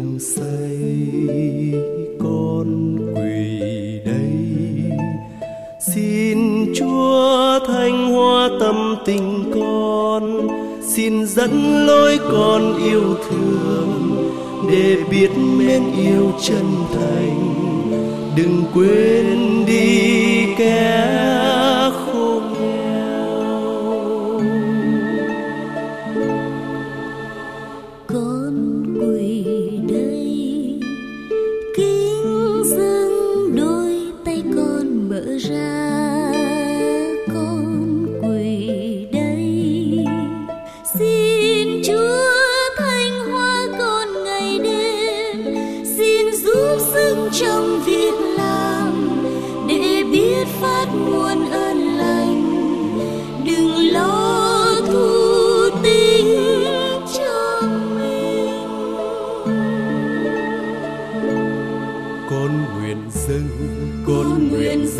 tim xây con quỳ đây. Xin chúa thanh hoa tâm tình con, xin dẫn lối con yêu thương, để biết mến yêu chân thành. Đừng quên đi kẻ mở ra con quỳ đây xin chúa thanh hoa con ngày đêm xin giúp sức trong việc làm để biết phát muôn ơn lành đừng lo thu tính cho mình con nguyện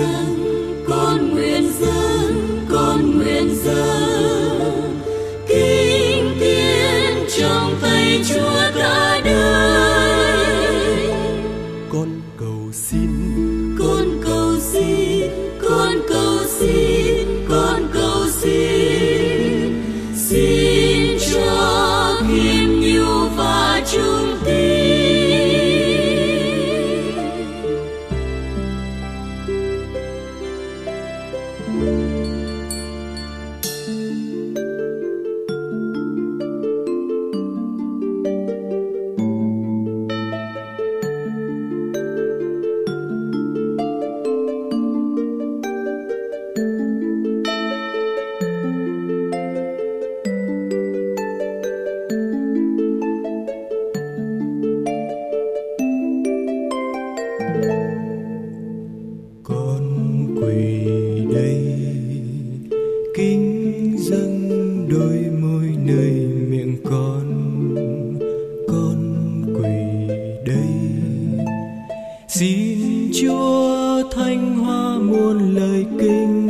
dâng con nguyện dâng con nguyện dâng con nguyện dâng kính tiên trong tay chúa cả đời con cầu xin con cầu xin con cầu con xin chúa thanh hoa muôn lời kinh.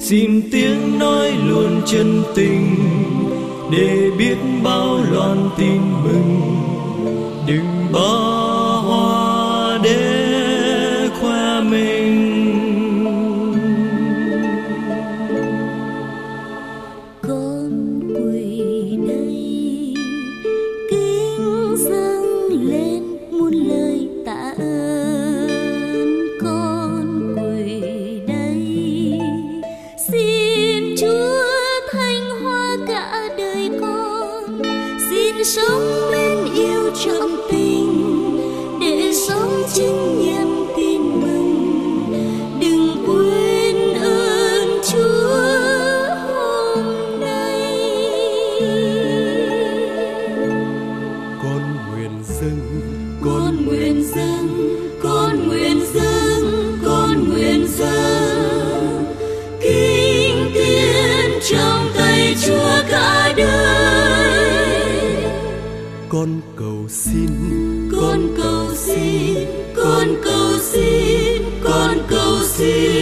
Xin tiếng nói luôn chân tình, để biết bao loan tin mừng. Đừng bỏ sống bên yêu chậm con cầu xin con cầu xin con cầu xin con cầu xin.